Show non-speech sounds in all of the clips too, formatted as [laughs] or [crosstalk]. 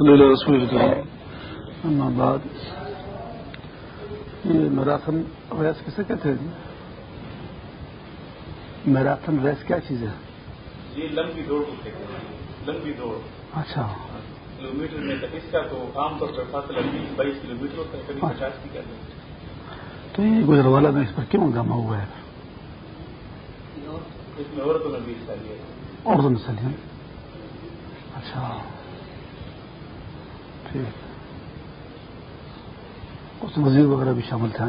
صلی اللہ بعد یہ میراتھن ریس کسے کہتے ہیں میراتھن ریس کیا چیز ہے؟ یہ لمبی دوڑ لمبی دوڑ۔ اچھا۔ کلو میٹر میں اس کا تو عام طور پر بیس بائیس کلو میٹر ہوتا ہے کبھی پچاس کی کہتے ہیں۔ تو یہ گزر والا میں اس پر کیوں گما ہوا ہے؟ اس میں عورتوں میں بھی حصہ لیا ہے۔ اور مسئلے اچھا۔ ٹھیک اس وزیر وغیرہ بھی شامل تھے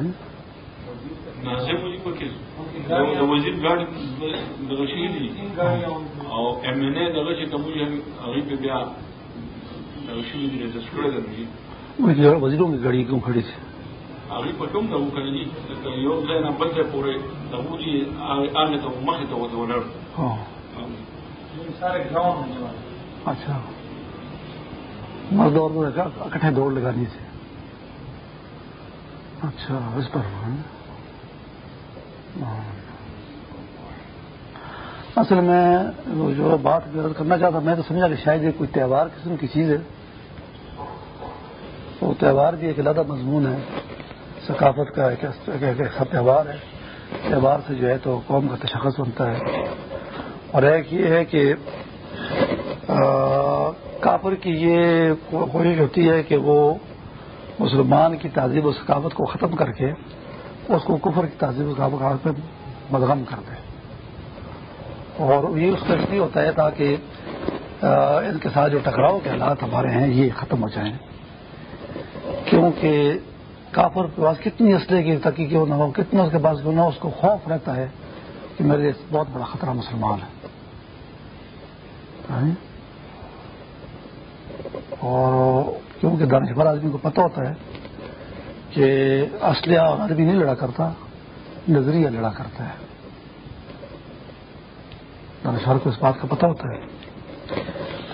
د وزیر چې د وزیروں کی گاڑی کیوں کھڑی تھی؟ هغه په کوم دغه کړی دي یو ځای نه بل ځای پورې دغه دي هغه ته ہاں۔ اچھا۔ مرد اور اکٹھے دوڑ لگانی تھی اچھا اس پر۔ اصل میں جو بات کرنا چاہتا میں تو سمجھا کہ شاید یہ کوئی تہوار قسم کی چیز ہے۔ وہ تہوار بھی ایک علیحدہ مضمون ہے۔ ثقافت کا ایک ایک- ایک تہوار ہے۔ تہوار سے جو ہے تو قوم کا تشخص بنتا ہے۔ اور ایک یہ ہے کہ آ، کافر کی یہ کو- کوشش ہوتی ہے کہ وہ مسلمان کی تہذیب و ثقافت کو ختم کر کے اس کو کفر کی تہذیب و ثقافت پہ مدغم کر دے۔ اور یہ اس کا اس لیے ہوتا ہے تاکہ ان کے ساتھ جو ٹکراؤ کے حالات ہمارے ہیں، یہ ختم ہو جائیں۔ کیونکہ کافر کے پاس کتنی اسلحے کی تقی کیوں نہ ہو، کتنا اس کے پاس کیوں نہ ہو اس کو خوف رہتا ہے کہ میرے لیے بہت بڑا خطرہ مسلمان ہے۔ اور کیونکہ دانشور آدمی کو پتہ ہوتا ہے کہ اسلحہ اور آدمی نہیں لڑا کرتا، نظریہ لڑا کرتا ہے۔ دانشور کو اس بات کا پتہ ہوتا ہے۔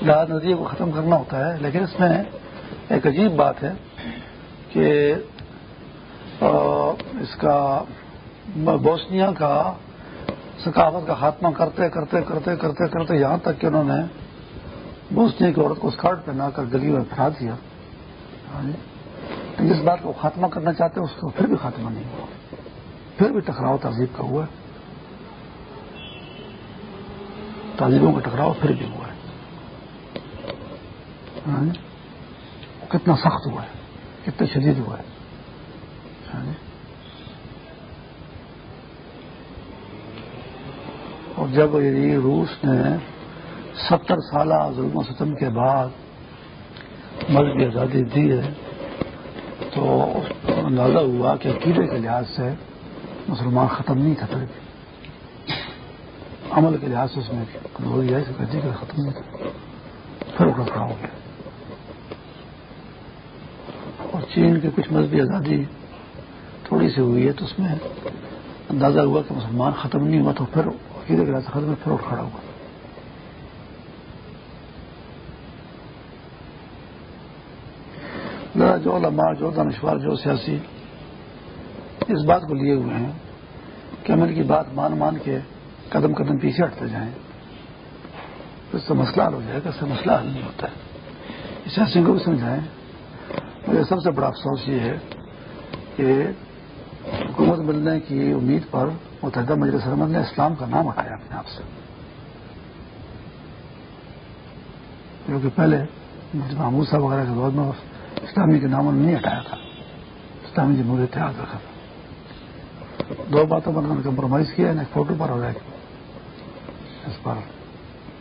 لہٰذا نظریے کو ختم کرنا ہوتا ہے، لیکن اس میں ایک عجیب بات ہے کہ اس کا بوسنیا کا ثقافت کا خاتمہ کرتے کرتے کرتے کرتے کرتے یہاں تک کہ انہوں نے بوسنیا کی عورت کو اسکارٹ پہنا کر گلی میں پھیلا دیا۔ تو جس بات کو خاتمہ کرنا چاہتے ہیں، اس کو پھر بھی خاتمہ نہیں ہوا۔ پھر بھی ٹکراؤ تہذیب کا ہوا ہے۔ تہذیبوں کا ٹکراؤ پھر بھی ہوا ہے۔ یعنی کتنا سخت ہوا ہے، کتنا شدید ہوا ہے۔ یعنی اور جب یہ روس نے ستر سالہ ظلم و ستم کے بعد مذہبی آزادی دی ہے، تو اندازہ ہوا کہ عقیدے کے لحاظ سے مسلمان ختم نہیں تھا پھر عمل کے لحاظ سے اس میں کمزوری آئی سکتی کہ ختم نہیں تھا۔ پھر اٹھا کھڑا ہو گیا۔ اور چین کی کچھ مذہبی آزادی تھوڑی سی ہوئی ہے تو اس میں اندازہ ہوا کہ مسلمان ختم نہیں ہوا، تو پھر عقیدے کے لحاظ سے ختم پھر اٹھ کھڑا ہوا ذرا جو علماء جو دانشور جو سیاسی اس بات کو لیے ہوئے ہیں کہ ہم ان کی بات مان مان کے قدم قدم پیچھے ہٹتے جائیں تو اس سے مسئلہ حل ہو جائے گا، اس سے مسئلہ حل نہیں ہوتا ہے۔ اس سیاسی کو بھی سمجھائیں۔ مجھے سب سے بڑا افسوس یہ ہے کہ حکومت ملنے کی امید پر متحدہ مجلس رحمت نے اسلام کا نام ہٹایا اپنے آپ سے۔ کیونکہ پہلے محمود صاحب وغیرہ کے دور میں اسلامی کے نام انہوں نے نہیں ہٹایا تھا۔ اسلامی جمہوریت یاد رکھا تھا۔ دو باتوں پر نے کمپرومائز کیا، ایک فوٹو پر ہو جائے اس پر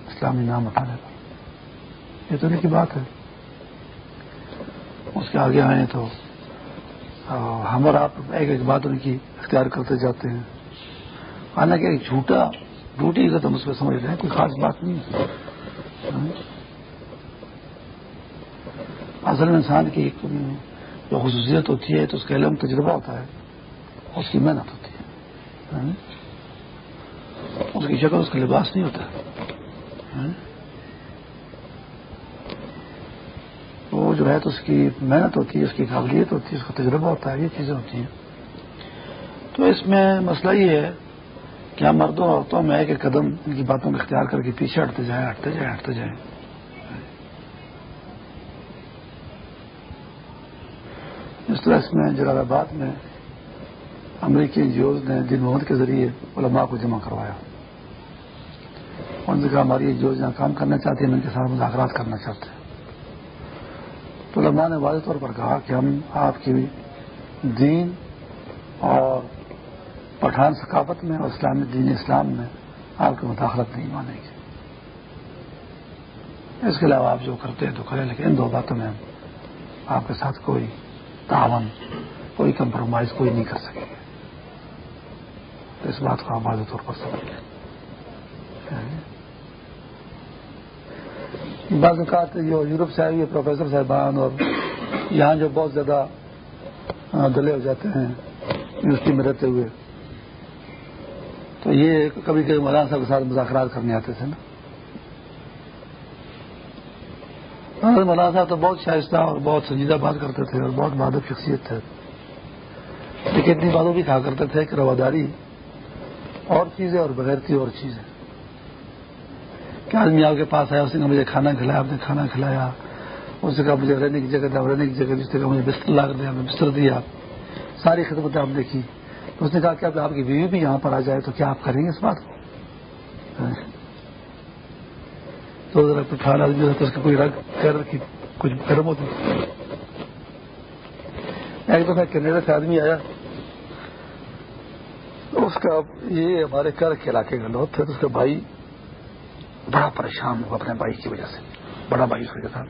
اسلامی نام ہٹانے پر۔ یہ تو ان کی بات ہے۔ اس کے آگے آئے تو ہم اور آپ ایک ایک بات ان کی اختیار کرتے جاتے ہیں۔ حالانکہ ایک جھوٹا، جھوٹی عزت ہم اس پہ سمجھ رہے ہیں، کوئی خاص بات نہیں ہے۔ ہاں؟ اصل میں انسان کی ایک جو خصوصیت ہوتی ہے، تو اس کا علم تجربہ ہوتا ہے، اس کی محنت ہوتی ہے ہاں؟ اس کی شکل، اس کا لباس نہیں ہوتا ہاں؟ وہ جو ہے تو اس کی محنت ہوتی ہے، اس کی قابلیت ہوتی ہے، اس کا تجربہ ہوتا ہے، یہ چیزیں ہوتی ہیں۔ تو اس میں مسئلہ یہ ہے کہ ہم مردوں عورتوں میں ایک ایک قدم ان کی باتوں کا اختیار کر کے پیچھے ہٹتے جائیں ہٹتے جائیں ہٹتے جائیں۔ اس اس میں، جلال آباد میں، امریکی این جی اوز نے دن محمد کے ذریعے علماء کو جمع کروایا۔ ان سے کہا، ہماری جو جہاں کام کرنا چاہتے ہیں ان کے ساتھ مذاکرات کرنا چاہتے ہیں۔ تو علماء نے واضح طور پر کہا کہ ہم آپ کی دین اور پٹھان ثقافت میں اور اسلامی دین اسلام میں آپ کی مداخلت نہیں مانیں گے۔ اس کے علاوہ آپ جو کرتے ہیں تو کریں، لیکن ان دو باتوں میں ہم آپ کے ساتھ کوئی تعاون۔ کوئی کمپرومائز کوئی نہیں کر سکیں گے تو اس بات کو آپ واضح طور پر سمجھ لیں۔ ہاں۔ بعض اوقات جو یورپ سے آئی پروفیسر صاحبان اور یہاں جو بہت زیادہ دلے ہو جاتے ہیں، یونیورسٹی میں رہتے ہوئے، تو یہ کبھی کبھی مولانا صاحب کے ساتھ مذاکرات کرنے آتے تھے نا۔ مولانا صاحب تو بہت شائستہ اور بہت سنجیدہ بات کرتے تھے اور بہت بہادر شخصیت تھے۔ لیکن اتنی باتوں بھی کہا کرتے تھے کہ رواداری اور چیزیں اور بغیرتی اور چیزیں۔ کہ آدمی آپ کے پاس آیا، اس نے مجھے کھانا کھلایا، آپ نے کھانا کھلایا۔ اس نے کہا مجھے رہنے کی جگہ دیا رہنے کی جگہ جس نے کہا مجھے بستر لا کر دیا بستر دیا۔ ساری خدمتیں آپ دیکھی تو اس نے کہا کہ آپ کی بیوی بھی یہاں پر آ جائے تو کیا آپ کریں گے اس بات کو؟ تو ذرا آدمی ہوتا اس کا کوئی رنگ کر کی کچھ گرم ہوتی۔ ایک دفعہ کینیڈا سے آدمی آیا۔ اس کا یہ ہمارے کر کے علاقے کا لوگ تھے تو اس کا بھائی بڑا پریشان ہوا اپنے بھائی کی وجہ سے۔ بڑا بھائی اس کے ساتھ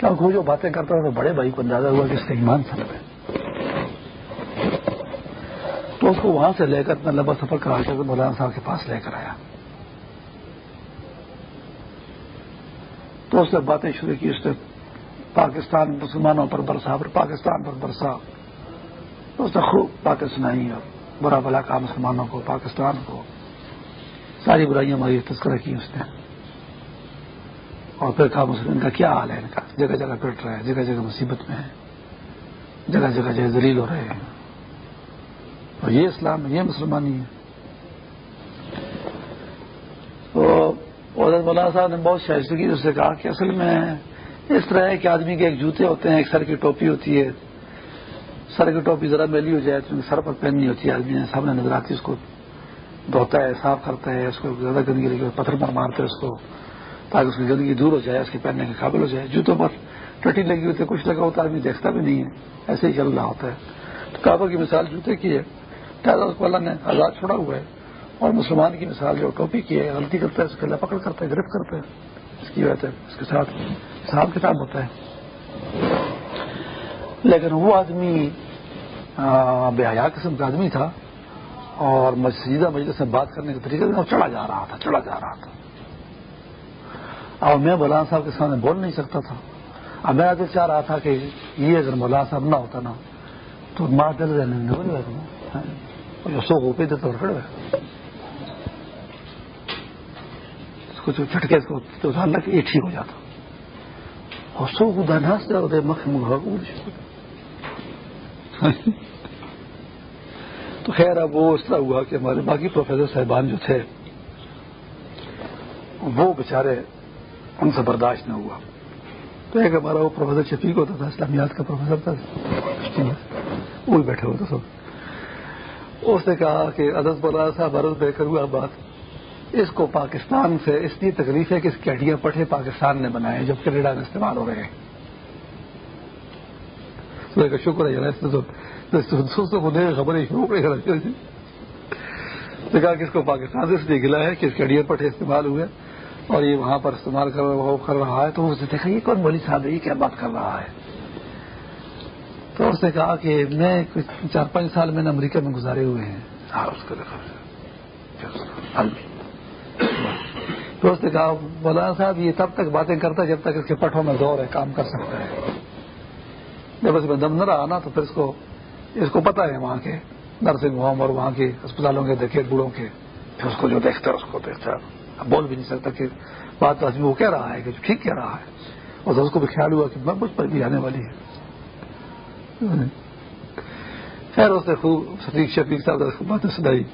کیونکہ وہ جو باتیں کرتا تھا تو بڑے بھائی کو اندازہ ہوا کہ اس کا ایمان سلب ہے۔ تو اس کو وہاں سے لے کر اتنا لمبا سفر کرا کے مولانا صاحب کے پاس لے کر آیا۔ تو اس نے باتیں شروع کی اس نے پاکستان مسلمانوں پر برسا، پھر پاکستان پر برسا۔ تو اس نے خوب باتیں سنائی اور برا بلا کہا مسلمانوں کو، پاکستان کو۔ ساری برائیاں ہماری تذکرہ کی اس نے۔ اور پھر کہا مسلم کا کیا حال ہے ان کا؟ جگہ جگہ پٹ رہا ہے جگہ جگہ مصیبت میں ہے جگہ جگہ جو ذلیل ہو رہے ہیں۔ اور یہ اسلام ہے، یہ مسلمانی ہے۔ تو مولانا صاحب نے بہت شائستگی اس سے کہا کہ اصل میں اس طرح ہے کہ آدمی کے ایک جوتے ہوتے ہیں، ایک سر کی ٹوپی ہوتی ہے۔ سر کی ٹوپی ذرا میلی ہو جائے تو سر پر پہننی ہوتی ہے آدمی سامنے نظر آتی ہے اس کو دھوتا ہے، صاف کرتا ہے، اس کو زیادہ گندگی لگی پتھر پر مارتے اس کو تاکہ اس کی گندگی دور ہو جائے، اس کے پہننے کے قابل ہو جائے۔ جوتوں پر ٹٹی لگی ہوتی ہے، کچھ لگا ہوتا ہے، آدمی دیکھتا بھی نہیں ہے۔ ایسے ہی چل رہا ہوتا ہے۔ تو کعبہ کی مثال جوتے کی ہے۔ اس کو اللہ نے آزاد چھوڑا ہوا ہے۔ اور مسلمان کی مثال جو ٹوپی کی ہے، غلطی کرتا ہے، اس کے اللہ پکڑ کرتا ہے، گرفت کرتا ہے، اس کی وجہ سے اس کے ساتھ حساب کتاب ہوتا ہے۔ لیکن وہ آدمی بے حیا قسم کا آدمی تھا اور مسجدہ مجلس سے بات کرنے کے طریقے سے چڑھا جا رہا تھا چڑھا جا رہا تھا۔ اور میں مولانا صاحب کے سامنے بول نہیں سکتا تھا۔ اب میں دل چاہ رہا تھا کہ یہ اگر مولانا صاحب نہ ہوتا نا، تو ماں دل رہنے بول رہا سو کو پہ دیتا اس کو چھٹکے اس کو تو اللہ یہ ٹھیک ہو جاتا۔ اور سو کو دہنا سے مکھ تو خیر اب وہ اس طرح ہوا کہ ہمارے باقی پروفیسر صاحبان جو تھے، وہ بےچارے ان سے برداشت نہ ہوا۔ تو ایک ہمارا وہ پروفیسر شفیق ہوتا تھا اسلامیات کا پروفیسر تھا۔ وہ بھی بیٹھے ہوئے سب۔ اس نے کہا کہ عدد بولا صاحب عرض بے کر ہوا بات۔ اس کو پاکستان سے اس لیے تکلیف ہے کہ اس کی ہڈیاں پٹھے پاکستان نے بنائے جب کینیڈا میں استعمال ہو رہے ہیں۔ شکر ہے خبریں شروع کہا کہ اس کو پاکستان سے اس لیے گلا ہے کہ اس کے اڈیئر پٹھے استعمال ہوئے اور یہ وہاں پر استعمال کر رہا کر رہا ہے۔ تو اس نے دیکھا، یہ کون بولی صاحب یہ کیا بات کر رہا ہے؟ تو اس نے کہا کہ میں چار پانچ سال میں نے امریکہ میں گزارے ہوئے ہیں ہاں اس کو دیکھا تو اس نے کہا مولانا صاحب، یہ تب تک باتیں کرتا ہے جب تک اس کے پٹھوں میں زور ہے، کام کر سکتا ہے۔ جب اس میں دم نہ رہا نا، تو پھر اس کو اس کو پتا ہے وہاں کے نرسنگ ہوم اور وہاں کے اسپتالوں کے، دیکھے بوڑھوں کے۔ پھر اس کو جو دیکھتا ہے، اس کو دیکھتا ہے۔ بول بھی نہیں سکتا کہ بات آدمی وہ کہہ رہا ہے کہ ٹھیک کہہ رہا ہے۔ اور اس کو بھی خیال ہوا کہ میں مجھ پر بھی آنے والی ہے۔ خیر، اس نے خوب شفیق شفیق صاحب کو باتیں سنائی۔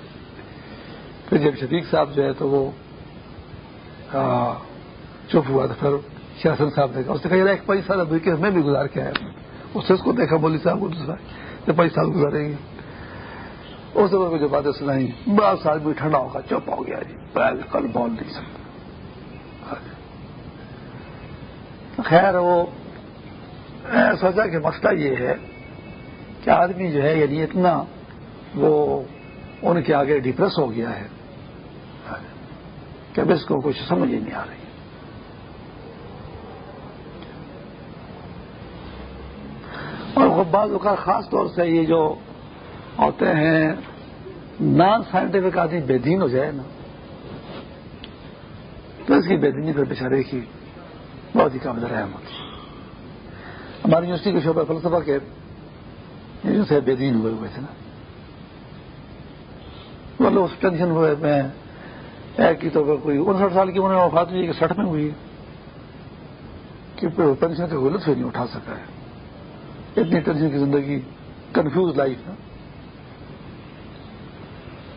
پھر جب شفیق صاحب جو ہے تو وہ چپ ہوا تو پھر شاسن صاحب نے کہا، اس نے کہا ایک پانچ سال امریکہ میں بھی گزار کے آیا اس نے اس کو دیکھا بولی صاحب کو دوسرا۔ پانچ سال گزارے گی اس نے جو باتیں سنائی بس آدمی ٹھنڈا ہوگا چپ ہو گیا جی۔ کل بول نہیں سکتا۔ خیر، وہ سوچا کہ مسئلہ یہ ہے کہ آدمی جو ہے یعنی اتنا وہ ان کے آگے ڈپریس ہو گیا ہے۔ کہ اب اس کو کچھ سمجھ ہی نہیں آ رہی۔ اور بعض اوقات خاص طور سے یہ جو ہوتے ہیں، نان سائنٹیفک آدمی بے دین ہو جائے نا، تو اس کی بے دینی پر بچارے کی بہت ہی قابل رحمت ہماری یونیورسٹی کے شعبہ فلسفہ کے سے بے دین ہوئے ہوئے تھے نا۔ مطلب اس ٹینشن ہوئے میں کی تو کوئی انسٹھ سال کی انہوں نے وفات ہوئی کہ سٹھ میں ہوئی کہ پینشن کا غلط سے نہیں اٹھا سکا ہے۔ اتنی ٹینشن کی زندگی کنفیوز لائف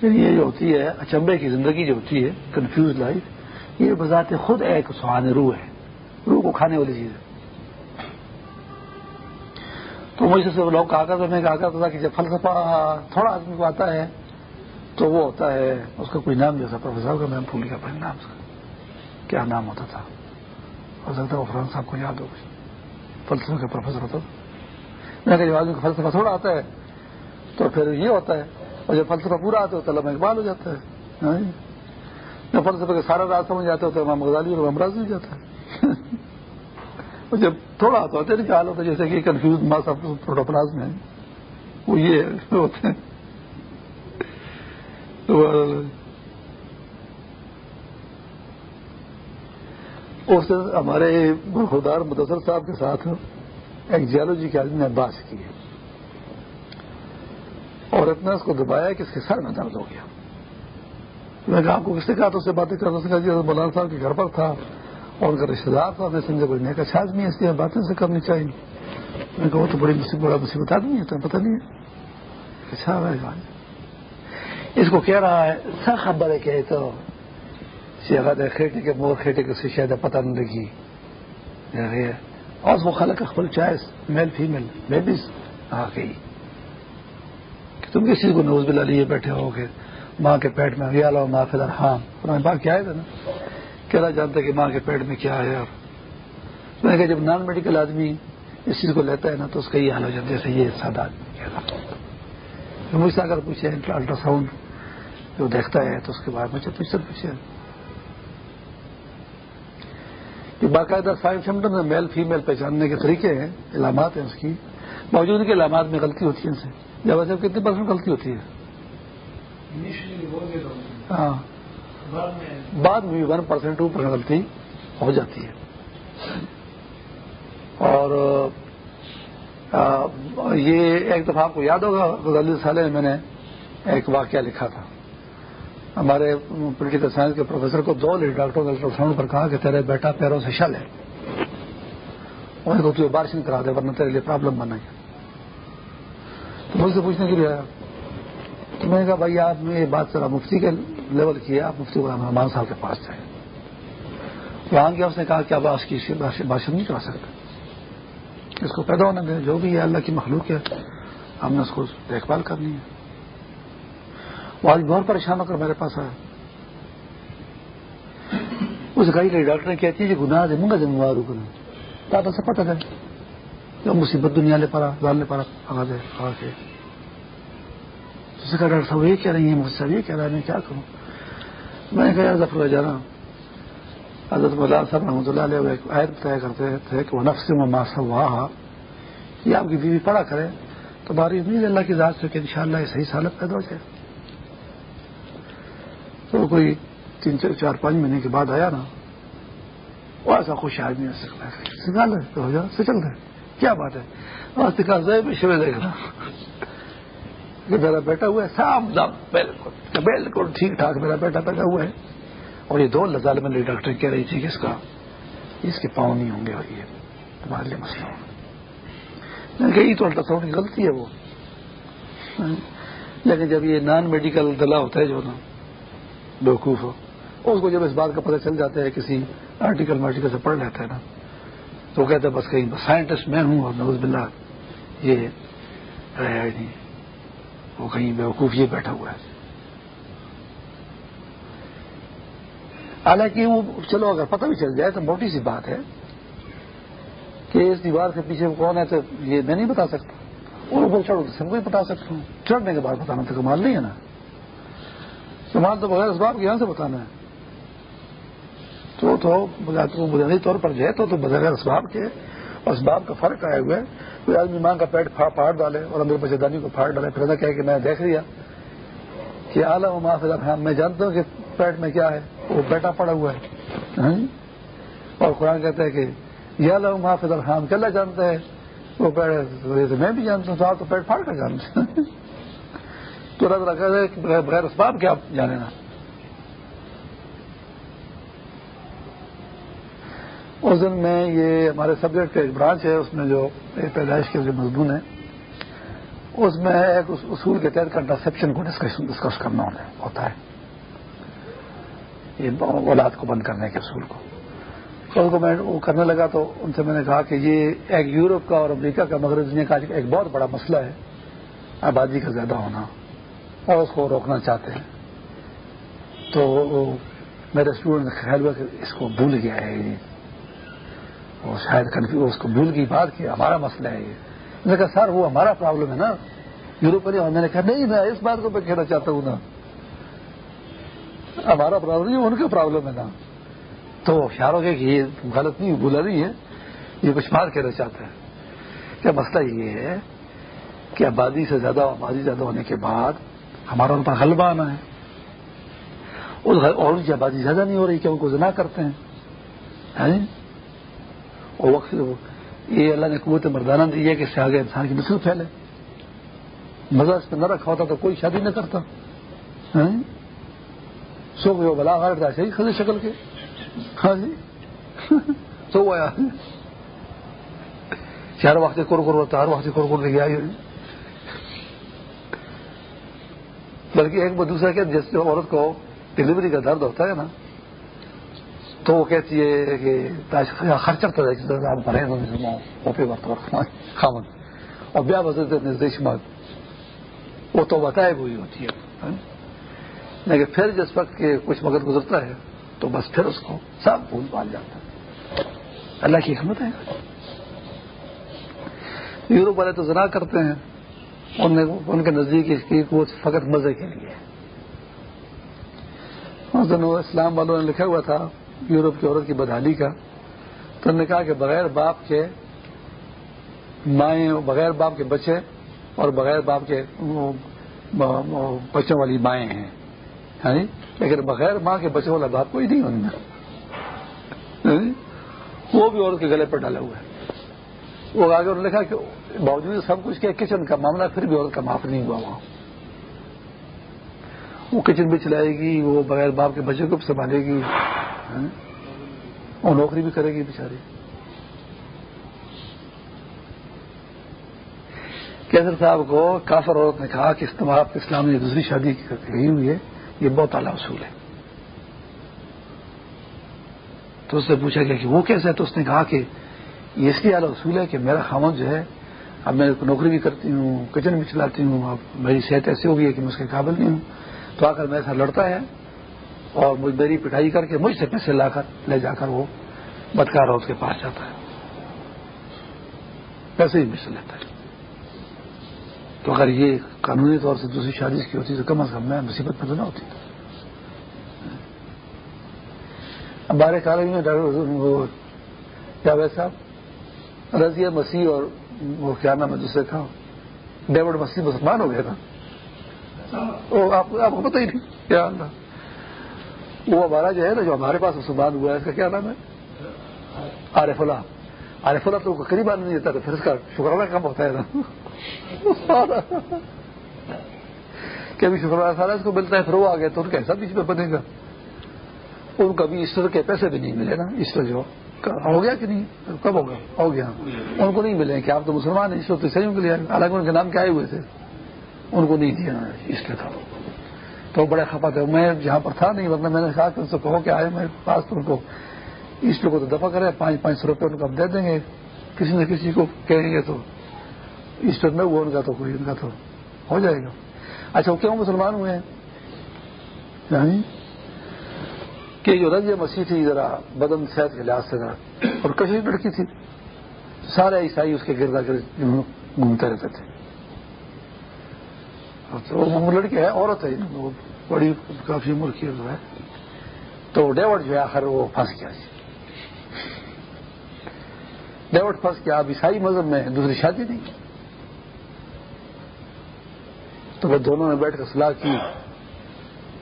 یعنی یہ جو ہوتی ہے، اچمبے کی زندگی جو ہوتی ہے کنفیوز لائف یہ بذات خود ایک سہان روح ہے۔ روح کو کھانے والی چیز ہے۔ تو مجھ سے لوگ کہا کرتے، میں کہا کرتا تھا کہ جب فلسفہ تھوڑا آدمی کو آتا ہے تو وہ ہوتا ہے، اس کا کوئی نام جیسا پروفیسر کا نام بھول گیا، اپنے نام سے۔ کیا نام ہوتا تھا؟ ہو سکتا ہے فرحان صاحب کو یاد ہو گئی فلسفہ کا پروفیسر ہوتا۔ تھا میں کہ جب جی، آدمی کو فلسفہ تھوڑا آتا ہے۔ تو پھر یہ ہوتا ہے۔ اور جب فلسفہ پورا آتا ہے، تو طلب اقبال ہو جاتا ہے۔ ہاں جی۔ جب فلسفہ کا سارا راز سمجھ جاتا ہے، تو امام غزالی اور امراض ہو جاتا ہے۔ اور جب تھوڑا آتا تو ہوتے نہیں خیال ہوتا ہے، جیسے کہ کنفیوز ماس آف پروٹوپلاز میں وہ یہ ہوتے ہیں۔ اس ہمارے خدار مدثر صاحب کے ساتھ ایک جیولوجی کے آدمی نے بات کی اور اتنا اس کو دبایا کہ اس کے سر میں درد ہو گیا۔ میں کہا، آپ کو کس نے کہا تو اس سے باتیں کرنا کرتا جی مولانا صاحب کے گھر پر تھا اور ان کا رشتے دار تھا میں سمجھا کوئی نیک اچھا آدمی اس لیے باتیں سے کرنی چاہیے۔ میں کہا، وہ تو بڑی مصیبت، بڑا مصیبت آدمی ہے تو پتہ نہیں ہے۔ اچھا ہے اس کو کہہ رہا ہے، سر خبر ہے کہ تو شہد کھیٹے کے مور کھیٹے کے شاید پتہ نہیں لگی۔ اور وہ خلق اخبل چائس میل فیمل بیبیز آ گئی۔ کہ تم کس چیز کو نوز بلا لیے بیٹھے ہو کہ ماں کے پیٹ میں ویا لو ماں فلر ہاں بات کیا ہے نا کہنا جانتا کہ ماں کے پیٹ میں کیا ہے۔ اور میں کہ جب نان میڈیکل آدمی اس چیز کو لیتا ہے نا، تو اس کا یہ حال ہو جاتا ہے، جیسے یہ سادہ آدمی کہہ رہا مجھ سے اگر پوچھے الٹرا ساؤنڈ جو دیکھتا ہے تو اس کے بعد مجھے پوچھتے پوچھے۔ کہ باقاعدہ فائیو سمٹم میں میل فیمل پہچاننے کے طریقے ہیں علامات ہیں اس کی۔ باوجود کے علامات میں غلطی ہوتی ہے ان سے۔ جب ایسے کتنے پرسنٹ غلطی ہوتی ہے؟ ہاں۔ بعد میں۔ ون پرسینٹ ٹو پرسینٹ غلطی ہو جاتی ہے۔ اور یہ ایک دفعہ آپ کو یاد ہوگا غزالی سالے میں نے ایک واقعہ لکھا تھا۔ ہمارے پولیٹیکل سائنس کے پروفیسر کو دو لیڈ ڈاکٹروں نے الٹراساؤنڈ پر کہا کہ تیرے بیٹا پیروں سے شل ہے۔ انہیں تو تجھے بارش نہیں کرا دے، ورنہ تیرے لیے پرابلم بنا تو مجھ سے پوچھنے کے لیے آیا۔ تو میں نے کہا، بھائی، آپ نے یہ بات ذرا مفتی کے لیول کی ہے، آپ مفتی غلام رحمان صاحب کے پاس جائیں۔ وہاں گیا اس نے کہا کہ اب آپ کی باشد نہیں کرا سکتے۔ اس کو پیدا ہونے دیں جو بھی ہے اللہ کی مخلوق ہے، ہم نے اس کو دیکھ بھال کرنی ہے۔ وہ آج بہت پریشان ہو کر میرے پاس آیا۔ اس گاڑی کے ڈاکٹر نے کہتی ہے کہ گناہ دے منگا ذمہ وار گنا تاکہ سے پتہ کرے جو مصیبت دنیا لے پڑا ڈالنے پڑا آگے آگے کہا ڈاکٹر صاحب یہ کہہ رہی ہیں مجھ سے یہ کہہ رہا ہے میں کیا کروں؟ میں نے کہا ظفر جانا۔ حضرت مولانا صاحب رحمۃ اللہ علیہ ایک آیت طے کرتے تھے کہ وہ نفس میں ماسا ہوا یہ آپ کی بیوی پڑا کرے تو باری امید اللہ کی ذات سے کہ انشاءاللہ یہ صحیح سالت پیدا ہو جائے۔ تو کوئی تین چار پانچ مہینے کے بعد آیا نا، وہ ایسا خوش آدمی سکھال رہے ہو جا سچل رہے کیا بات ہے؟ اور سکھا شوے دیکھ رہا میرا بیٹا ہوا ہے صاف دم بالکل بالکل ٹھیک ٹھاک میرا بیٹا پیدا ہوا ہے۔ اور یہ دو لزال میں ڈاکٹر کہہ رہی تھی کہ اس کا اس کے پاؤں نہیں ہوں گے اور یہ تمہارے لیے مسئلہ میں کہ یہ تو الٹراساؤنڈ کی غلطی ہے وہ۔ لیکن جب یہ نان میڈیکل دلا ہوتا ہے جو نا، بیوقوف ہو، اس کو جب اس بات کا پتہ چل جاتا ہے، کسی آرٹیکل مارٹیکل سے پڑھ لیتا ہے نا، تو کہتے ہیں بس کہیں سائنٹسٹ میں ہوں اور نوز بلّہ یہ نہیں۔ وہ کہیں بیوقوف یہ بیٹھا ہوا ہے۔ حالانکہ وہ چلو، اگر پتہ بھی چل جائے تو موٹی سی بات ہے کہ اس دیوار کے پیچھے کون ہے تو یہ میں نہیں بتا سکتا۔ اور اوپر چڑھو تو سب کو بتا سکتا ہوں۔ چڑھنے کے بعد بتانا تو کمال نہیں ہے نا۔ کمال تو بغیر اسباب کے یہاں سے بتانا ہے۔ تو تو بنیادی طور پر جو ہے تو بغیر اسباب کے اسباب کا فرق آئے ہوئے کوئی آدمی ماں کا پیٹ پھاڑ ڈالے اور اندر بچے دانی کو پھاڑ ڈالے، پھر کہ کہ میں دیکھ لیا ہاں کہ اعلیٰ معافی میں جانتا ہوں کہ پیٹ میں کیا ہے۔ وہ بیٹا پڑا ہوا ہے۔ ہاں؟ اور قرآن کہتا ہے کہ یہ لو محافظ الحام کیا جانتا ہے؟ وہ پیڑ میں بھی جانتا ہوں، تو آپ تو پیٹ پھاڑ کر جانتے ہیں۔ [laughs] تو رد رکھا ہے بغیر اسباب کیا جانے نا اس دن میں یہ ہمارے سبجیکٹ کا ایک برانچ ہے، اس میں جو پیدائش کے جو مضمون ہے اس میں ایک اصول کے تحت کنٹرسپشن کو ڈسکس کرنا ہوتا ہے۔ یہ اولاد کو بند کرنے کے اصول کو۔ تو کو میں وہ کرنے لگا تو ان سے میں نے کہا کہ یہ ایک یورپ کا اور امریکہ کا مغرب دنیا کا ایک بہت بڑا مسئلہ ہے۔ آبادی کا زیادہ ہونا اور اس کو روکنا چاہتے ہیں۔ تو میرے اسٹوڈنٹ خیال ہوا کہ اس کو بھول گیا ہے یہ۔ وہ شاید کنفیوز اس کو بھول گئی بات کہ ہمارا مسئلہ ہے یہ۔ میں نے کہا، سر، وہ ہمارا پرابلم ہے نا۔ یوروپ میں نے کہا، نہیں، میں اس بات کو میں کہنا چاہتا ہوں نا۔ ہمارا پرابلم نہیں، ان کا پرابلم ہے نا۔ تو خیال ہو گیا کہ یہ غلط نہیں، بھولا نہیں ہے، یہ کچھ مار کہنا چاہتا ہے۔ کیا مسئلہ یہ ہے کہ آبادی سے زیادہ آبادی زیادہ ہونے کے بعد ہمارا ان پر غلبہ آنا ہے۔ اور ان کی آبادی زیادہ نہیں ہو رہی کہ ان کو زنا کرتے ہیں؟ اور وقت یہ اللہ نے قوت مردانہ دی ہے کہ اس سے آگے انسان کی نسل پھیلے۔ مزہ اس پہ نہ رکھا ہوتا تو کوئی شادی نہ کرتا۔ ہاں سو گئے بلا غیر صحیح خزے شکل کے؟ ہاں جی۔ [laughs] سو آیا۔ چار وقت کور کور ہوتا ہر وقت کور کور لے آئی بلکہ ایک دوسرا کیا جس عورت کو ڈلیوری کا درد ہوتا ہے نا، تو وہ کہتی ہے کہ خرچہ تو آپ بھرے خامن۔ اور بیا بدلتے نزدیش مت وہ تو بتائے ہوئی ہوتی ہے۔ لیکن پھر جس وقت کے کچھ وقت گزرتا ہے، تو بس پھر اس کو سب بھول پال جاتا ہے۔ اللہ کی حکمت ہے۔ یوروپ والے تو زنا کرتے ہیں، ان ان کے نزدیک اس کی وہ فقط مزے کے لیے اسلام والوں نے لکھا ہوا تھا، یورپ کی عورت کی بدحالی کا۔ تو انہوں نے کہا کہ بغیر باپ کے مائیں، بغیر باپ کے بچے اور بغیر باپ کے بچوں والی مائیں ہیں۔ یعنی لیکن بغیر ماں کے بچے والا باپ کوئی نہیں ان یعنی وہ بھی عورت کے گلے پر ڈالے ہوئے وہ آگے انہوں نے لکھا کہ باوجود سب کچھ کیا، کچن کا معاملہ پھر بھی عورت کا معاف نہیں ہوا۔ وہاں وہ کچن بھی چلائے گی، وہ بغیر باپ کے بچے کو بھی سنبھالے گی۔ ہاں؟ اور نوکری بھی کرے گی بیچاری کیسر صاحب کو کافر عورت نے کہا کہ استعمال اسلام دوسری شادی کی ہوئی ہے۔ یہ بہت اعلیٰ اصول ہے۔ تو اس سے پوچھا گیا کہ وہ کیسے ہے؟ تو اس نے کہا کہ یہ اس لیے اعلیٰ اصول ہے کہ میرا خامد جو ہے، اب میں نوکری بھی کرتی ہوں، کچن بھی چلاتی ہوں، اب میری صحت ایسی ہو گئی ہے کہ میں اس کے قابل نہیں ہوں۔ تو آ کر میرے ساتھ لڑتا ہے اور مجھ میری پٹائی کر کے مجھ سے پیسے لا کر، لے جا کر وہ بدکار اس کے پاس جاتا ہے۔ پیسے ہی مجھ سے لیتا ہے۔ تو اگر یہ قانونی طور سے دوسری شادی کی ہوتی تو کم از کم میں مصیبت میں نہ ہوتی۔ ہمارے کالج میں ڈاکٹر جاوید صاحب؟ رضیہ مسیح اور وہ کیا نام ہے دوسرے تھا ڈیوڈ مسیح مسلمان ہو گیا تھا۔ آپ کو پتہ ہی نہیں۔ کیا اللہ۔ وہ ہمارا جو ہے نا، جو ہمارے پاس مسلمان ہوا ہے، اس کا کیا نام ہے؟ عارف اللہ۔ عارف اللہ تو قریب آنے نہیں دیتا تو پھر اس کا شکرانہ کم ہوتا ہے نا۔ [laughs] کہ ابھی شکر سارا اس کو ملتا ہے، پھر وہ آ گیا تو ان کا ایسا بیچ میں بنے گا۔ ان کو ابھی ایسٹر کے پیسے بھی نہیں ملے نا ایسٹر جو۔ ہو گیا کہ نہیں؟ کب ہوگا ہو گیا۔ ان کو نہیں ملے کہ آپ تو مسلمان ہیں ایسٹر تو صحیح کے لیے۔ حالانکہ ان کے نام کیا آئے ہوئے تھے؟ ان کو نہیں دیا ایسٹر کا تو بڑے خفا تھے۔ میں جہاں پر تھا نہیں، ورنہ میں نے کہا کہ ان سے کہو کہ آئے میرے پاس تو ان کو ایسٹر کو تو دفاع کرے پانچ پانچ سو روپے ان کو ہم دے دیں گے۔ کسی نہ کسی کو کہیں گے تو۔ ایسٹر میں ہوا، ان کا تو کوئی، ان کا تو۔ ہو جائے گا۔ اچھا وہ کیوں مسلمان ہوئے ہیں؟ یعنی کہ جو رنج مسیح تھی، ذرا بدن صحت کے لحاظ سے ذرا، اور کشش لڑکی تھی۔ سارے عیسائی اس کے گردا گرد گھومتے رہتے تھے۔ وہ لڑکی ہے، عورت ہے وہ بڑی کافی عمر کی جو ہے۔ تو ڈیوڈ جو ہے، آخر وہ پھنس گیا جی۔ ڈیوڈ پھنس گیا۔ اب عیسائی مذہب میں دوسری شادی نہیں۔ تو وہ دونوں نے بیٹھ کر سلاح کی۔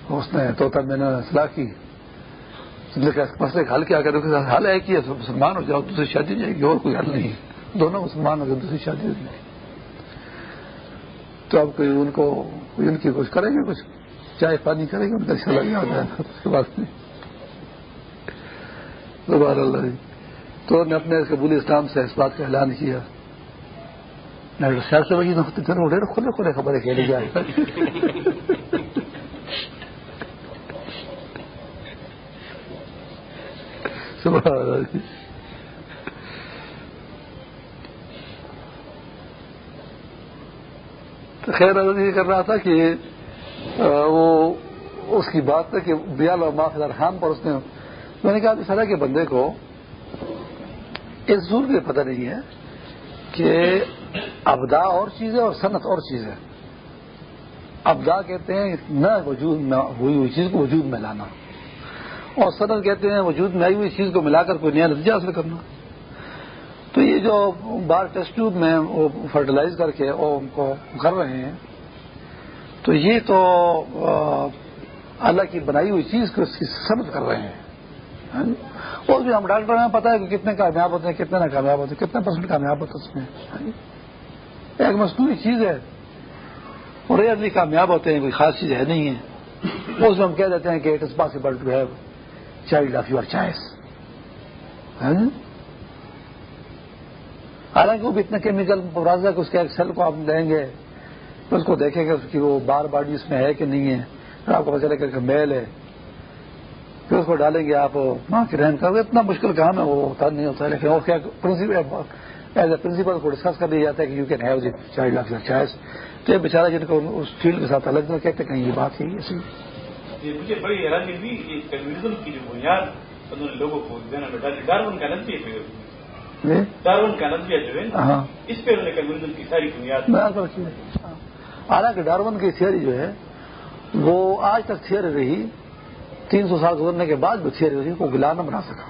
اس نے توتا میں نے سلاح کی۔ مسئلے کا حل کیا کرے حل ہے کہ مسلمان ہو جاؤ، دوسری شادی ہو جائے گی اور کوئی حل نہیں۔ دونوں مسلمان ہو جائے دوسری شادی ہو جائے گی تو اب کوئی ان کو، کوئی ان کی کچھ کریں گے کچھ چائے پانی کریں گے ان کا چلا گیا ہوتا ہے اس کے بعد دوبارہ اللہ۔ تو نے اپنے قبول اسلام سے اس بات کا اعلان کیا۔ سے وہی نہ کھلے کھلے خبریں کھیلی جائے۔ خیر یہ کر رہا تھا کہ وہ اس کی بات تھا کہ بیال اور ماخذار خان پر اس نے، میں نے کہا اس طرح کے بندے کو، اس زور بھی پتہ نہیں ہے کہ ابدا اور چیز ہے اور صنعت اور چیز ہے ابدا کہتے ہیں نہ وجود میں ہوئی ہوئی چیز کو وجود میں لانا۔ اور صنعت کہتے ہیں وجود میں آئی ہوئی چیز کو ملا کر کوئی نیا نتیجہ حاصل کرنا۔ تو یہ جو بار ٹیسٹ ٹیوب میں وہ فرٹیلائز کر کے وہ ان کو کر رہے ہیں، تو یہ تو اللہ کی بنائی ہوئی چیز کو اس سمجھ کر رہے ہیں۔ اور بھی ہم ڈاکٹر ہیں پتا ہے کہ کتنے کامیاب ہوتے ہیں، کتنے ناکامیاب ہوتے ہیں، کتنے پرسنٹ کامیاب ہوتے ہیں اس میں۔ ایک مصنوعی چیز ہے اور ریئرلی کامیاب ہوتے ہیں، کوئی خاص چیز ہے نہیں ہے، اس میں ہم کہہ دیتے ہیں کہ it is possible to have child of your choice. ہاں جی؟ حالانکہ وہ بھی اتنے کیمیکل ہے کہ اس کے ایک سیل کو آپ لیں گے اس کو دیکھیں گے اس کی وہ بار باڈی اس میں ہے کہ نہیں ہے۔ پھر آپ کو پتا چلے کہ میل ہے۔ پھر اس کو ڈالیں گے آپ، ماں کی رہن کر اتنا مشکل کام ہے، وہ ہوتا نہیں ہوتا، لیکن وہ کیا ایز اے پرنسپل کو ڈسکس کر دیا جاتا ہے کہ you can have child of your choice تو یہ بےچارا جن کو اس فیلڈ کے ساتھ الگ کہتے کہیں یہ بات ہے اسی مجھے بڑی حیرانی ہوئی کہ کمیونزم کی جو بنیاد انہوں نے لوگوں کو دینا بیٹا ڈارون کا نظریہ ڈارون کا نظریہ جو ہے ہاں۔ اس پہ انہوں نے کمیونزم کی ساری بنیاد۔ حالانکہ ڈارون کی تھیوری جو ہے وہ آج تک تھیوری رہی تین سو سال گزرنے کے بعد بھی تھیوری رہی کو گلا نہ بنا سکا۔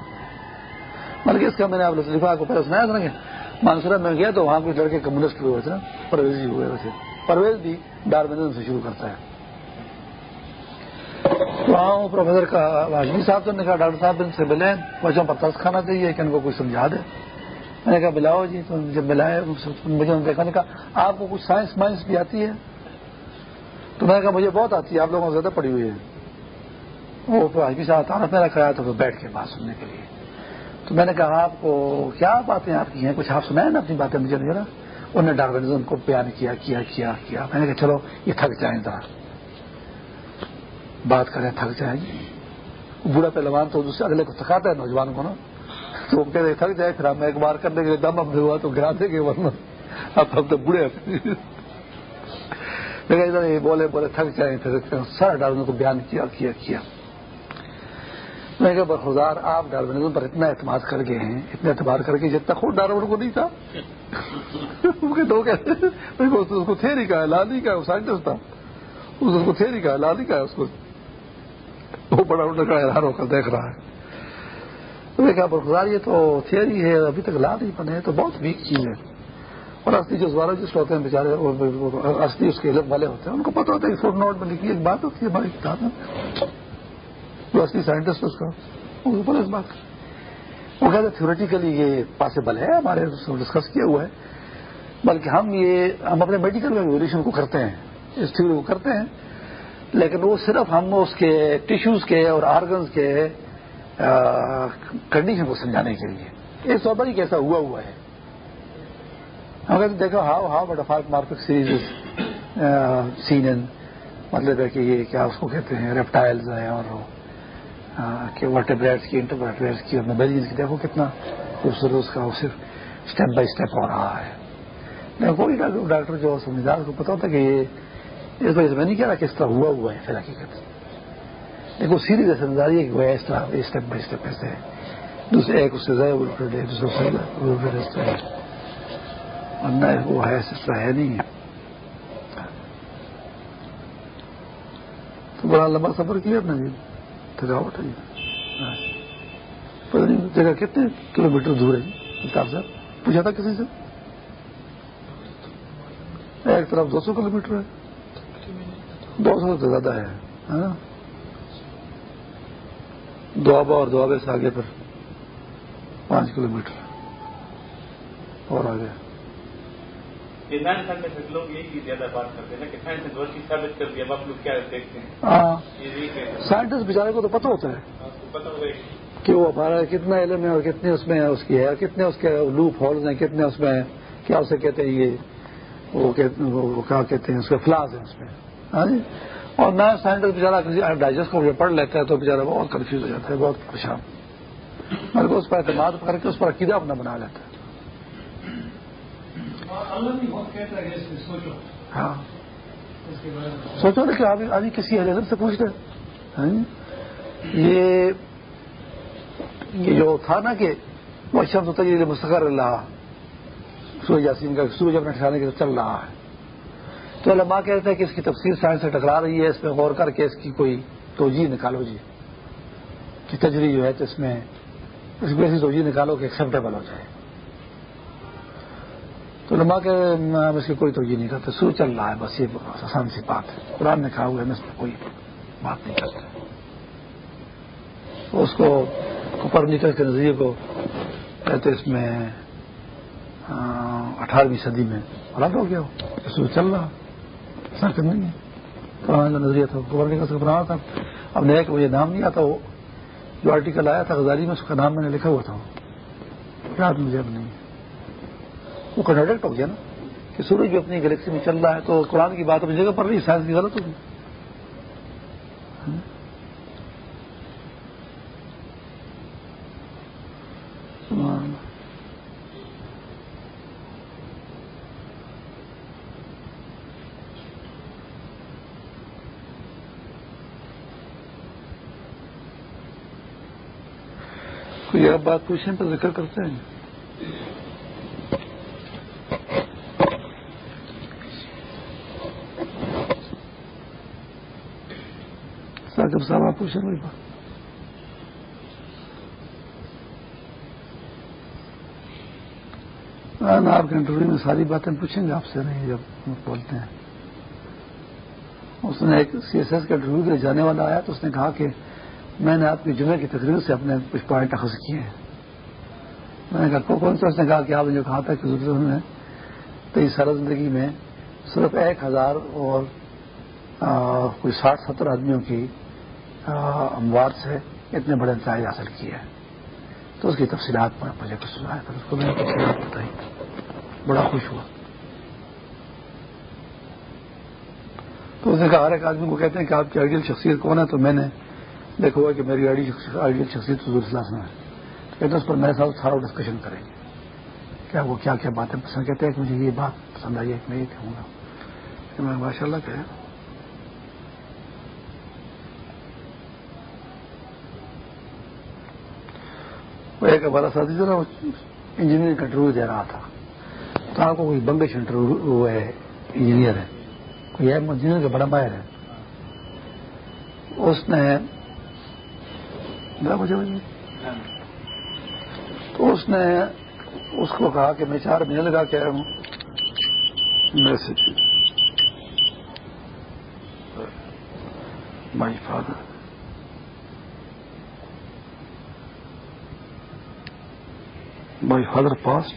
بلکہ اس کا میں نے آپ لفا کو پہلے سنایا تھا کہ مانسورا میں گیا تو وہاں کچھ لڑکے کمیونسٹ جی ہوئے تھے پرویز ہوئے ویسے پرویز بھی ڈارونزم سے شروع کرتا ہے۔ وہاں پروفیسر کا واجبی صاحب نے کہا ڈاکٹر صاحب ان سے ملے بچوں اچھا پر ترس کھانا چاہیے کہ ان کو کچھ سمجھا دے۔ میں نے کہا بلاؤ جی تو جب ملائے مجھے دیکھا نے کہا آپ کو کچھ سائنس مائنس بھی آتی ہے؟ تو میں نے کہا مجھے بہت آتی ہے، آپ لوگوں کو زیادہ پڑی ہوئی ہے۔ وہ واجبی صاحب تعارف میرا کرایا تو بیٹھ کے بات سننے کے لیے۔ تو میں نے کہا، آپ کو کیا باتیں آپ کی ہیں؟ کچھ آپ سنائیں نا اپنی باتیں مجھے ذرا؟ انہوں نے ڈاروینزم کو بیان کیا کیا کیا کیا۔ میں نے کہا، چلو، یہ تھک جائیں ذرا بات کریں تھک جائیں۔ بوڑھا پہلوان تو دوسرے اگلے کو سکھاتا ہے نوجوان کو نا۔ تو وہ کہتے تھک جائے پھر ہم ایک بار کرنے کے دم اب ہوا تو گرا دیں گے ورنہ۔ اب ہم تو بوڑھے ادھر بولے بولے، تھک جائیں پھر سارا ڈاروین کو بیان کیا کیا کیا۔ میں کہ بخار آپ ڈارونزم پر اتنا اعتماد کر گئے ہیں، اتنا اعتبار کر کے جتنا خود ڈارون کو نہیں تھا. [laughs] اس کو تھیری کا لالی کا سائنٹسٹ تھا۔ اس کو تھیری کا لالی کا اس کو وہ بڑا کا حیران ہو کر دیکھ رہا ہے۔ میں کہا برخار یہ تو تھیری ہے، ابھی تک لا نہیں بنے تو بہت ویک چیز ہے۔ اور اصلی جو زوالوجسٹ ہوتے ہیں، بیچارے اصلی اس کے علم والے ہوتے ہیں، ان کو پتا ہوتا ہے کہ فوٹ نوٹ میں لکھی ایک بات ہوتی ہے ہماری کتاب میں جو اصلی سائنٹسٹ اس کا۔ اس بات۔ وہ کہتے تھیوریٹیکلی یہ پاسبل ہے، ہمارے ڈسکس کیا ہوا ہے۔ بلکہ ہم یہ ہم اپنے میڈیکل ایولیوشن کو کرتے ہیں۔ اس تھیوری کو کرتے ہیں۔ لیکن وہ صرف ہم اس کے ٹیشوز کے اور آرگنز کے کنڈیشن کو سمجھانے کے لیے۔ یہ سودا ہی کیسا ہوا ہوا ہے۔ ہم کہتے دیکھو how how but effort market series seen مطلب ہے کہ یہ کیا اس کو کہتے ہیں ریپٹائلز ہیں اور ہاں، کہ ورٹیبریٹس کی انٹرورٹیبریٹس کی اور میبیلینس کی دیکھو کتنا خوبصورت اس کا وہ صرف اسٹیپ بائی اسٹیپ ہو رہا ہے۔ میں کوئی ڈاکٹر جو سمجھدار کو پتا ہوتا کہ یہ اس وجہ سے میں نہیں کہہ رہا کہ اس طرح ہوا ہوا ہے پھر حقیقت۔ لیکن سیدھی سے سمجھداری ہے کہ وہ اس طرح اسٹیپ بائی اسٹیپ ایسے ہے دوسرے ایک اس سے زیادہ دوسرے سے ورنہ وہ ہے، اس طرح ہے نہیں۔ تو بڑا لمبا سفر کیا اپنا جی تھکاوٹ ہے۔ جی جگہ کتنے کلو میٹر دور ہے جی صاحب، پوچھا تھا کسی سے؟ ایک طرف دو سو کلو میٹر ہے۔ دو سو سے زیادہ ہے ہاں؟ دوابا اور دوابے سے آگے پر پانچ کلو میٹر اور آگے۔ ہاں۔ سائنٹسٹ بیچارے کو تو پتہ ہوتا ہے کہ وہ ہمارا کتنا علم ہے اور کتنے اس میں اس کی ہے کتنے اس کے لوپ ہولز ہیں کتنے اس میں کیا اسے کہتے ہیں یہ وہ کیا کہتے ہیں اس کے فلاز ہیں اس میں۔ ہاں جی؟ اور نیا سائنٹسٹ بےچارا کسی ڈائجسٹ کو پڑھ لیتا ہے تو بےچارا بہت کنفیوز ہو جاتا ہے بہت پریشان۔ میرے اس پر اعتماد کر کے اس پر عقیدہ اپنا بنا لیتا ہے۔ ہاں۔ سوچو نا کہ ابھی کسی حضرت سے پوچھ رہے ہاں؟ یہ جو تھا نا کہ وہ شمس ہوتا ہے مستقر اللہ۔ سورج یاسین کا سورج اپنے ٹھکانے کے چل رہا ہے۔ تو علماء کہتے ہیں کہ اس کی تفصیل سائنس سے ٹکرا رہی ہے۔ اس میں غور کر کے اس کی کوئی توجہ نکالو جی۔ کہ تجری جو ہے تو اس میں اس میں ایسی توجہ نکالو کہ ایکسیپٹیبل ہو جائے۔ تو علماء کے ہم اس کی کوئی توجہ نہیں کرتے سورج چل رہا ہے، بس یہ آسان سی بات ہے۔ قرآن نے کہا ہوا ہے اس میں کوئی بات نہیں کرتے اس کو اوپر نکل کے نظریے کو کہتے اس میں اٹھارہویں صدی میں رد ہو گیا سورج چل رہا نہیں ہے۔ پرانا جو نظریہ تھا گورنر کا پرانا تھا۔ اب نیا کہ مجھے نام نہیں آتا، وہ جو آرٹیکل آیا تھا غزالی میں، اس کا نام میں نے لکھا ہوا تھا۔ یاد مجھے اب نہیں۔ وہ کنڈکٹ ہو گیا نا کہ سورج بھی اپنی گلیکسی میں چل رہا ہے تو قرآن کی بات اپنی جگہ پر رہی سائنس کی غلط ہوگی کوئی آپ بات پوچھیں تو ذکر کرتے ہیں؟ ساکب صاحب آپ پوچھیں آپ کے انٹرویو میں ساری باتیں پوچھیں گے، آپ سے نہیں، جب بولتے ہیں۔ اس نے ایک سی ایس ایس کا انٹرویو جانے والا آیا تو اس نے کہا کہ میں نے آپ کی جمعے کی تقریر سے اپنے کچھ پوائنٹ اخذ کیے ہیں۔ میں نے کہا، کون سا؟ اس نے کہا کہ آپ نے جو کہا تھا کہ نے تو اس سارا زندگی میں صرف ایک ہزار اور کوئی ساٹھ ستر آدمیوں کی اموات سے اتنے بڑے نتائج حاصل کیے ہیں۔ تو اس کی تفصیلات پر مجھے کچھ سنا ہے اس کو میں نے تفصیلات بتائی بڑا خوش ہوا۔ تو اس نے کہا، ہر ایک آدمی کو کہتے ہیں کہ آپ کی آئیڈیل شخصیت کون ہے؟ تو میں نے دیکھو گا کہ میری آئیڈیل شخصیت حضور صلی ہے۔ کہتے اس پر میرے ساتھ سارا ڈسکشن کریں گے۔ کیا وہ کیا کیا باتیں پسند کہتے ہیں؟ کہ مجھے یہ بات پسند آئی ہے کہ میں یہ کہوں گا۔ کہ میں ماشاء اللہ کہ وہ ایک ہمارا ساتھی جو نا انجینئرنگ کا انٹرویو دے رہا تھا۔ تو آپ کو کوئی بنگش انٹرویو ہے انجینئر ہے۔ کوئی انجینئر کا بڑا ماہر ہے۔ اس نے تو اس نے اس کو کہا کہ میں چار مہینے لگا کے ہوں۔ Message my father my father passed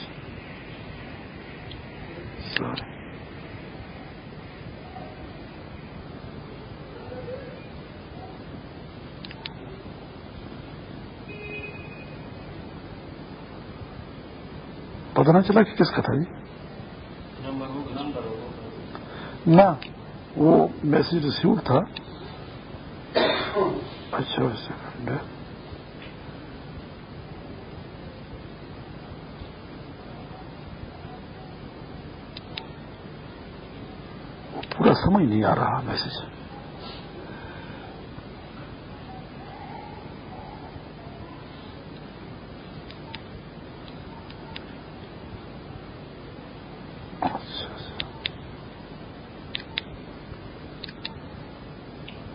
sorry پتا نہ چلا کہ کس کا تھا جی نہ، وہ میسج ریسیو تھا۔ اچھا, اچھا، سیکنڈ پورا سمجھ نہیں آ رہا میسج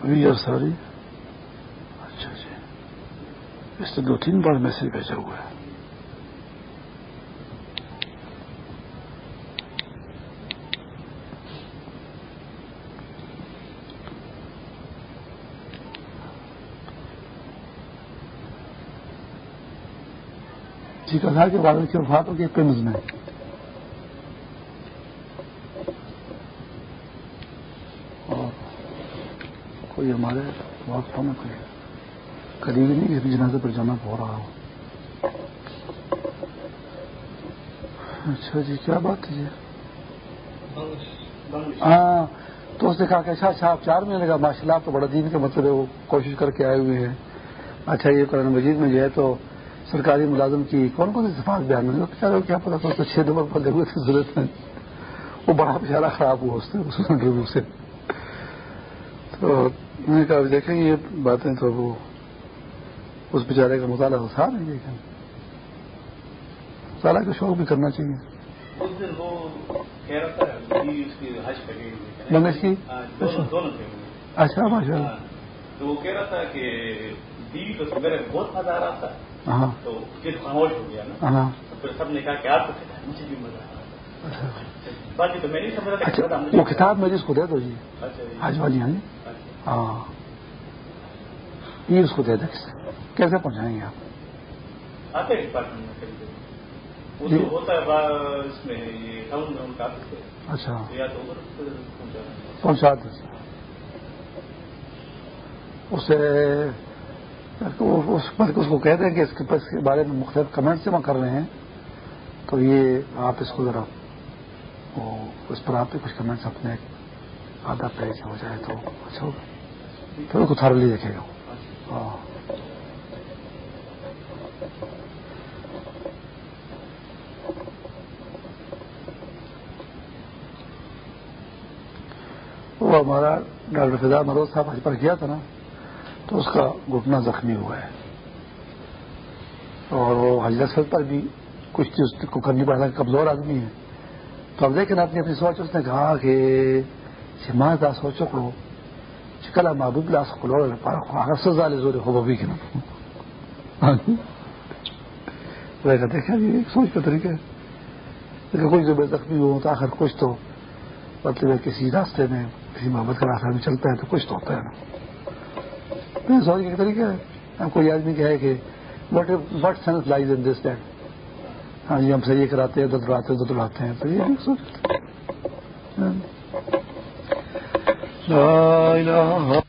وی آر سوری اچھا جی۔ اس سے دو تین بار میسج بھیجا ہوا ہے۔ جی ٹھیک ہے کے بارے کی وفات ہوگی پنز میں کوئی ہمارے بہت کم کوئی قریبی نہیں کہ جنازے پر جانا ہو رہا ہو۔ اچھا جی کیا بات ہے جی؟ ہاں تو اس نے کہا کہ اچھا اچھا آپ چار مہینے کا ماشاء اللہ تو بڑا دین کا مطلب ہے، وہ کوشش کر کے آئے ہوئے ہیں۔ اچھا یہ قرآن مجید میں جو ہے تو سرکاری ملازم کی کون کون سی صفات بیان ہوئی کیا پتا تھا چھ نمبر پر ہوئے تھے ضرورت میں وہ بڑا بچارا خراب ہوا اس سے۔ تو میں نے کہا دیکھیں یہ باتیں تو وہ اس بیچارے کا مطالعہ تو تھا نہیں لیکن مطالعہ کا شوق بھی کرنا چاہیے۔ کی اچھا ماشاء اللہ تو وہ کہہ رہا تھا کہ بیوی تو میرے بہت مزہ آ رہا تھا۔ ہاں۔ تو خاموش ہو گیا نا۔ ہاں۔ پھر سب نے کہا کہ آپ کو مجھے بھی مزہ آ رہا باقی تو میں نہیں سمجھ رہا اچھا وہ کتاب میری اس کو دے دو جی۔ آج والی ہاں ہاں۔ یہ اس کو دے دیں کیسے پہنچائیں گے آپ؟ آتے میں ہوتا ہے اس میں اچھا۔ پہنچا دیں اسے اس کو کہہ دیں کہ اس کے بارے میں مختلف کمنٹ جمع کر رہے ہیں، تو یہ آپ اس کو ذرا اس پر آپ کے کچھ کمنٹس اپنے آدھا پیج ہو جائے تو اچھا ہوگا۔ پھر کو تھرلی دیکھے گا۔ ہاں۔ وہ ہمارا ڈاکٹر فضا مروز صاحب پر کیا تھا نا؟ تو اس کا گھٹنا زخمی ہوا ہے۔ اور وہ حضرت پر بھی کچھ چیز کو کرنی پڑا کمزور آدمی ہے۔ تو اب لیکن اپنی اپنی سوچ، اس نے کہا کہ دا سوچو کو چکلا محبوب لاس کھلو سزا لے زور ہو بھی دیکھا جی۔ ایک سوچ کا طریقہ ہے۔ کوئی جو بے زخمی ہو، تو آخر کچھ تو مطلب کسی راستے میں، کسی محبت کا راستہ میں چلتا ہے تو کچھ تو ہوتا ہے۔ نا سوچ کے طریقے ہم کوئی آدمی کہے کہ what what sense lies in this date ہاں جی ہم سے یہ کراتے ہیں ددڑاتے ہیں ددڑاتے ہیں، تو یہ سوچ ہاں۔ لا الہ